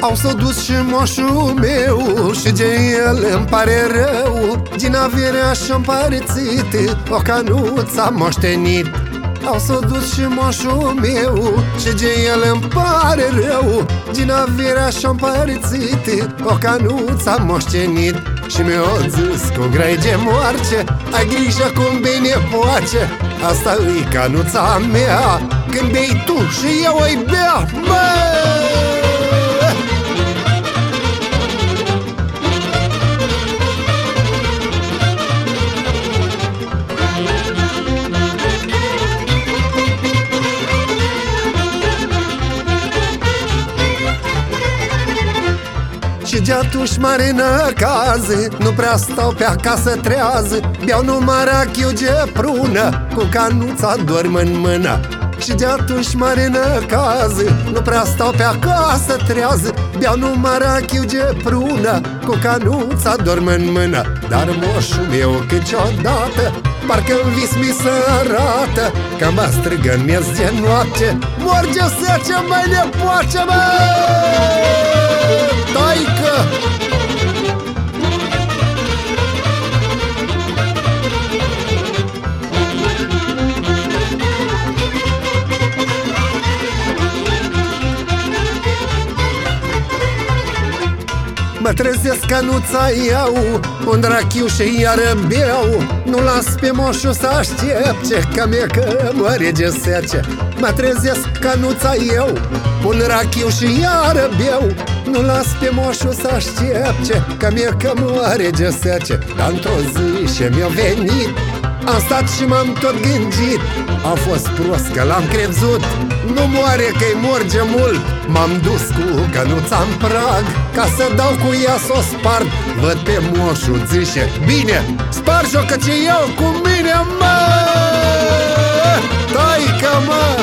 Au s-o dus și moșul meu Și de el îmi pare rău. Din averea și împărțit O canuță am moștenit. Au s-o dus și moșul meu Și de el îmi pare rău. Din averea și împărțit O canuță am moștenit. Și mi-o zis cu grei de moarce Ai grijă cum bine poace Asta e canuța mea. Când bei tu și eu îi bea Măi! Și de atunci mare năcaz Nu prea stau pe acasă trează. Beau numai rachiu de prună Cu canuța dorm în mână. Și de atunci mare năcaz Nu prea stau pe acasă trează. Beau numai rachiu de prună Cu canuța dorm în mână. Dar moșul meu câteodată Parcă în vis mi se arată Că mă strigă în miez de noapte. Morge ce mai nepoace, măi! Uh. Mă trezesc că nu-ți iau. Un rachiu și iară beau. Nu las pe moșul să aștepte Că mi-e că mă rege sece. Mă trezesc că nu-ți iau. Un rachiu și iară beau. Nu las pe moșul să aștepte Că mi-e că mă rege sece. Dar într-o zi și mi-a venit am stat și m-am tot gândit. A fost prost că l-am crezut. Nu moare că-i morge mult. M-am dus cu cănuța în prag. Ca să dau cu ea să o spart. Văd pe moșul zice Bine, spargi-o că ce iau cu mine, mă! Taică, mă